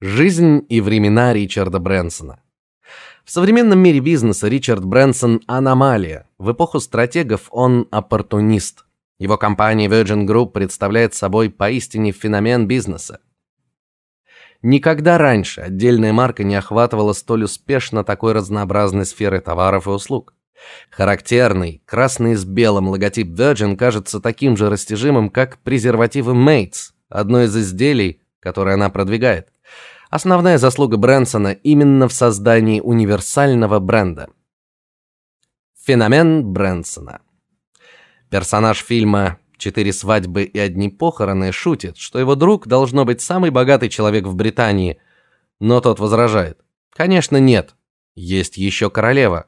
Жизнь и времена Ричарда Брэнсона. В современном мире бизнеса Ричард Брэнсон аномалия. В эпоху стратегов он оппортунист. Его компания Virgin Group представляет собой поистине феномен бизнеса. Никогда раньше отдельная марка не охватывала столь успешно такой разнообразной сферы товаров и услуг. Характерный красный с белым логотип Virgin кажется таким же растяжимым, как презервативы Mates, одно из изделий, которое она продвигает. Основная заслуга Брэнсона именно в создании универсального бренда. Феномен Брэнсона. Персонаж фильма Четыре свадьбы и одни похороны шутит, что его друг должно быть самый богатый человек в Британии, но тот возражает: "Конечно, нет. Есть еще королева.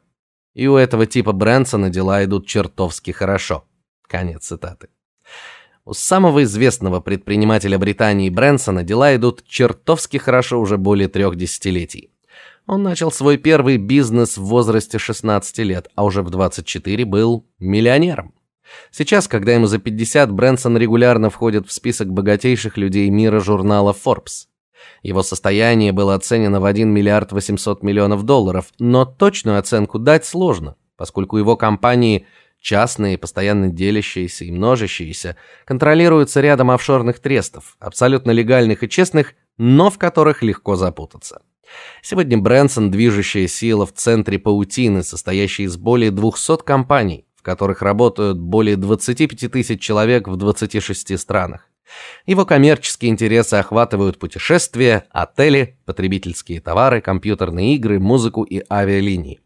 И у этого типа Брэнсона дела идут чертовски хорошо". Конец цитаты. У самого известного предпринимателя Британии Брэнсона дела идут чертовски хорошо уже более трех десятилетий. Он начал свой первый бизнес в возрасте 16 лет, а уже в 24 был миллионером. Сейчас, когда ему за 50, Брэнсон регулярно входит в список богатейших людей мира журнала Forbes. Его состояние было оценено в 1 миллиард 800 миллионов долларов, но точную оценку дать сложно, поскольку его компании – частные, постоянно делящиеся и множащиеся, контролируются рядом офшорных трестов, абсолютно легальных и честных, но в которых легко запутаться. Сегодня Брэнсон движущая сила в центре паутины, состоящей из более 200 компаний, в которых работают более 25 тысяч человек в 26 странах. Его коммерческие интересы охватывают путешествия, отели, потребительские товары, компьютерные игры, музыку и авиалинии.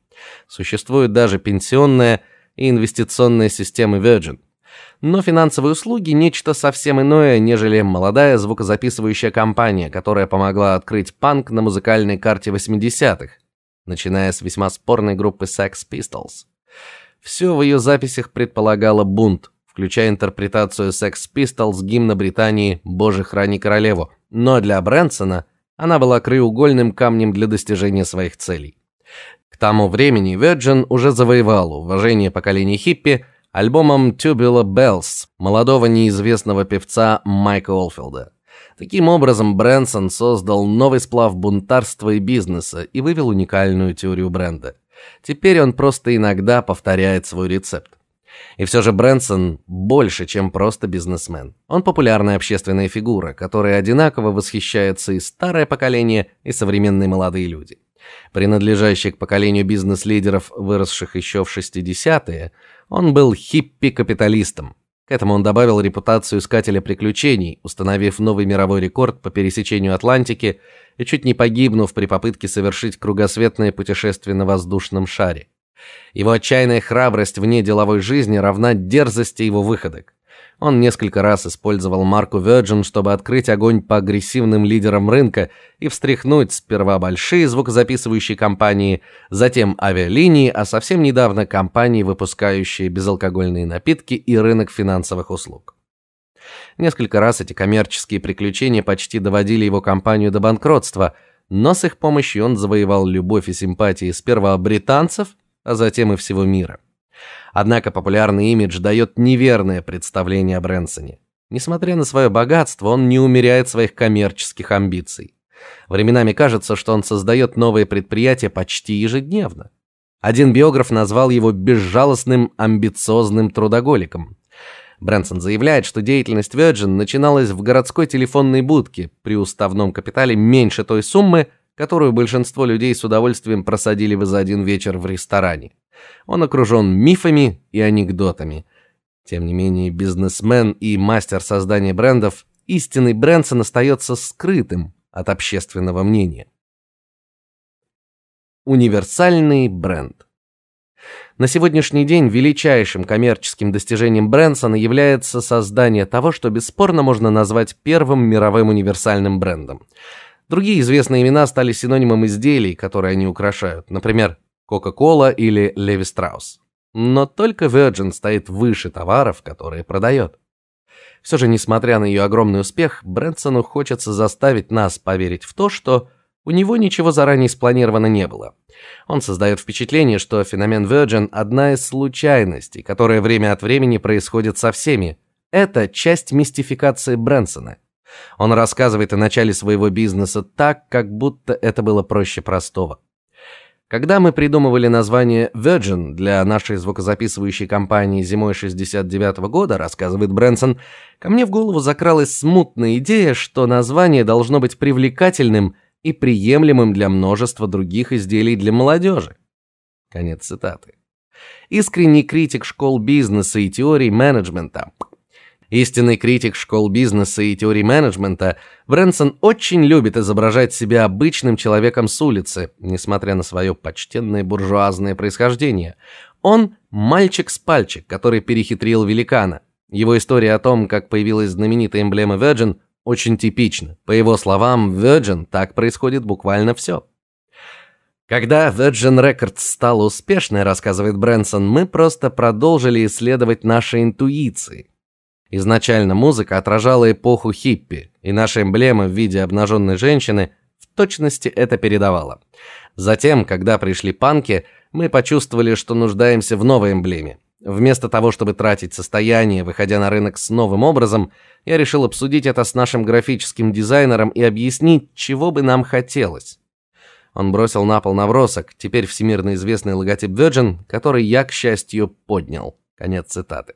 Существует даже пенсионная и инвестиционные системы Virgin. Но финансовые услуги нечто совсем иное, нежели молодая звукозаписывающая компания, которая помогла открыть панк на музыкальной карте 80-х, начиная с весьма спорной группы Sex Pistols. Все в ее записях предполагало бунт, включая интерпретацию Sex Pistols гимна Британии «Боже, храни королеву». Но для Брэнсона она была краеугольным камнем для достижения своих целей. К тому времени Virgin уже завоевал уважение поколения хиппи альбомом Tubular Bells молодого неизвестного певца Майка Олфилда. Таким образом, Брэнсон создал новый сплав бунтарства и бизнеса и вывел уникальную теорию бренда. Теперь он просто иногда повторяет свой рецепт. И все же Брэнсон больше, чем просто бизнесмен. Он популярная общественная фигура, которой одинаково восхищается и старое поколение, и современные молодые люди принадлежащий к поколению бизнес-лидеров, выросших еще в 60-е, он был хиппи-капиталистом. К этому он добавил репутацию искателя приключений, установив новый мировой рекорд по пересечению Атлантики и чуть не погибнув при попытке совершить кругосветное путешествие на воздушном шаре. Его отчаянная храбрость вне деловой жизни равна дерзости его выходок. Он несколько раз использовал марку Virgin, чтобы открыть огонь по агрессивным лидерам рынка и встряхнуть сперва большие звукозаписывающие компании, затем авиалинии, а совсем недавно компании, выпускающие безалкогольные напитки и рынок финансовых услуг. Несколько раз эти коммерческие приключения почти доводили его компанию до банкротства, но с их помощью он завоевал любовь и симпатии сперва британцев, а затем и всего мира. Однако популярный имидж дает неверное представление о Брэнсоне. Несмотря на свое богатство, он не умеряет своих коммерческих амбиций. Временами кажется, что он создает новые предприятия почти ежедневно. Один биограф назвал его безжалостным, амбициозным трудоголиком. Брэнсон заявляет, что деятельность Virgin начиналась в городской телефонной будке при уставном капитале меньше той суммы, которую большинство людей с удовольствием просадили бы за один вечер в ресторане. Он окружен мифами и анекдотами. Тем не менее, бизнесмен и мастер создания брендов, истинный Брэнсон остается скрытым от общественного мнения. Универсальный бренд. На сегодняшний день величайшим коммерческим достижением Брэнсона является создание того, что бесспорно можно назвать первым мировым универсальным брендом. Другие известные имена стали синонимом изделий, которые они украшают. Например, Coca-Cola или Levi Strauss. Но только Virgin стоит выше товаров, которые продает. Все же, несмотря на ее огромный успех, Брэнсону хочется заставить нас поверить в то, что у него ничего заранее спланировано не было. Он создает впечатление, что феномен Virgin одна из случайностей, которая время от времени происходит со всеми. Это часть мистификации Брэнсона, Он рассказывает о начале своего бизнеса так, как будто это было проще простого. Когда мы придумывали название Virgin для нашей звукозаписывающей компании зимой 69 -го года, рассказывает Брэнсон, ко мне в голову закралась смутная идея, что название должно быть привлекательным и приемлемым для множества других изделий для молодежи. Конец цитаты. Искренний критик школ бизнеса и теорий менеджмента, Истинный критик школ бизнеса и теории менеджмента, Брэнсон очень любит изображать себя обычным человеком с улицы, несмотря на свое почтенное буржуазное происхождение. Он мальчик с пальчик, который перехитрил великана. Его история о том, как появилась знаменитая эмблема Virgin, очень типична. По его словам, Virgin так происходит буквально все. Когда Virgin Records стала успешной, рассказывает Брэнсон, мы просто продолжили исследовать наши интуиции. Изначально музыка отражала эпоху хиппи, и наша эмблема в виде обнаженной женщины в точности это передавала. Затем, когда пришли панки, мы почувствовали, что нуждаемся в новой эмблеме. Вместо того, чтобы тратить состояние, выходя на рынок с новым образом, я решил обсудить это с нашим графическим дизайнером и объяснить, чего бы нам хотелось. Он бросил на пол набросок, теперь всемирно известный логотип Virgin, который я, к счастью, поднял. Конец цитаты.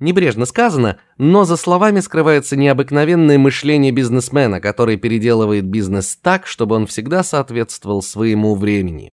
Небрежно сказано, но за словами скрывается необыкновенное мышление бизнесмена, который переделывает бизнес так, чтобы он всегда соответствовал своему времени.